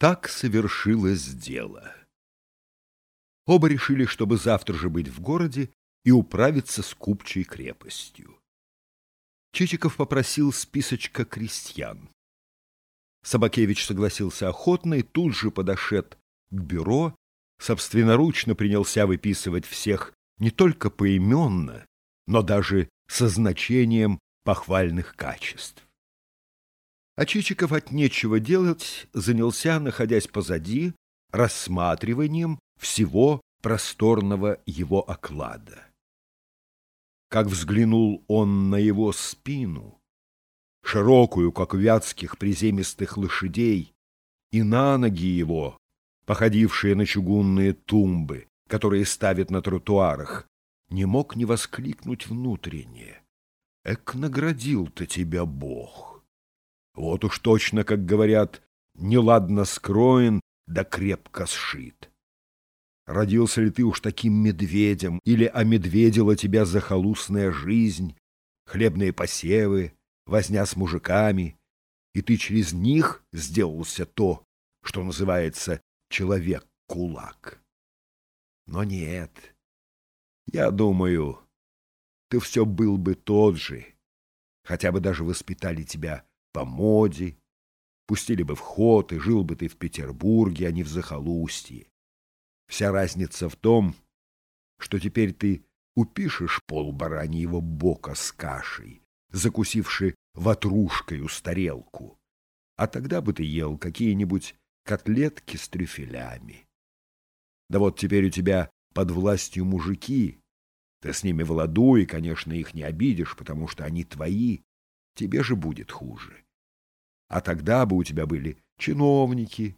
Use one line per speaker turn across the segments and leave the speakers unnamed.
Так совершилось дело. Оба решили, чтобы завтра же быть в городе и управиться с купчей крепостью. Чичиков попросил списочка крестьян. Собакевич согласился охотно и тут же подошед к бюро, собственноручно принялся выписывать всех не только поименно, но даже со значением похвальных качеств. А Чичиков от нечего делать занялся, находясь позади, рассматриванием всего просторного его оклада. Как взглянул он на его спину, широкую, как у вятских приземистых лошадей, и на ноги его, походившие на чугунные тумбы, которые ставят на тротуарах, не мог не воскликнуть внутренне. Эк, наградил-то тебя Бог! Вот уж точно, как говорят, неладно скроен, да крепко сшит. Родился ли ты уж таким медведем, или омедведила тебя захолустная жизнь, хлебные посевы, возня с мужиками, и ты через них сделался то, что называется человек-кулак? Но нет, я думаю, ты все был бы тот же, хотя бы даже воспитали тебя по моде, пустили бы в ход, и жил бы ты в Петербурге, а не в захолустье. Вся разница в том, что теперь ты упишешь пол бараньего бока с кашей, закусивши ватрушкой с тарелку, а тогда бы ты ел какие-нибудь котлетки с трюфелями. Да вот теперь у тебя под властью мужики, ты с ними в ладу и, конечно, их не обидишь, потому что они твои, тебе же будет хуже. А тогда бы у тебя были чиновники,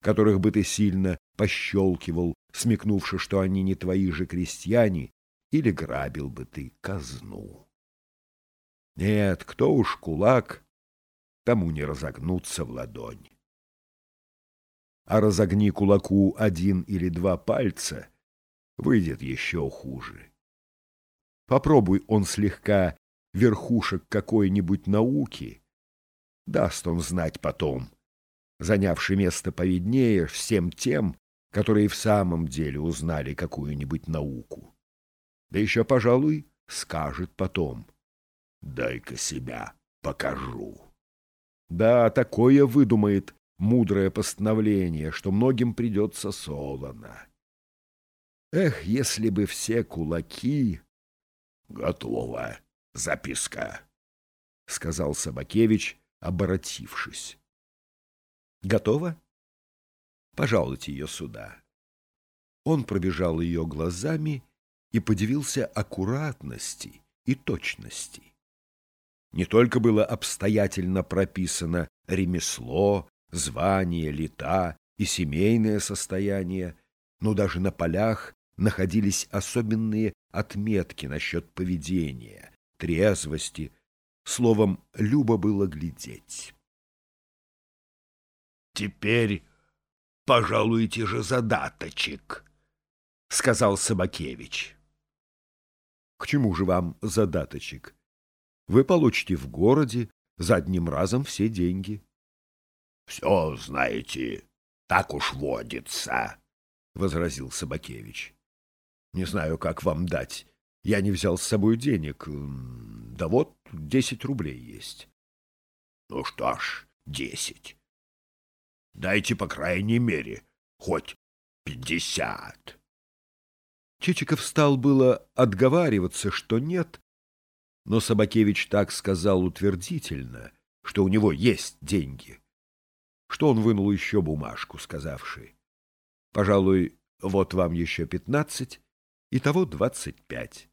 которых бы ты сильно пощелкивал, смекнувши, что они не твои же крестьяне, или грабил бы ты казну. Нет, кто уж кулак, тому не разогнуться в ладонь. А разогни кулаку один или два пальца, выйдет еще хуже. Попробуй он слегка верхушек какой-нибудь науки, даст он знать потом, занявший место поведнее всем тем, которые в самом деле узнали какую-нибудь науку. Да еще, пожалуй, скажет потом. Дай-ка себя покажу. Да, такое выдумает мудрое постановление, что многим придется солоно. Эх, если бы все кулаки... Готово. Записка, — сказал Собакевич, оборотившись. Готово? Пожалуйте ее сюда. Он пробежал ее глазами и подивился аккуратности и точности. Не только было обстоятельно прописано ремесло, звание, лета и семейное состояние, но даже на полях находились особенные отметки насчет поведения, трезвости. Словом, любо было глядеть. Теперь пожалуйте же задаточек, — сказал Собакевич. — К чему же вам задаточек? Вы получите в городе за одним разом все деньги. — Все, знаете, так уж водится, — возразил Собакевич. — Не знаю, как вам дать. Я не взял с собой денег. Да вот, десять рублей есть. — Ну что ж, десять. Дайте, по крайней мере, хоть пятьдесят. Чичиков стал было отговариваться, что нет, но Собакевич так сказал утвердительно, что у него есть деньги, что он вынул еще бумажку, сказавший, «Пожалуй, вот вам еще пятнадцать, и того двадцать пять».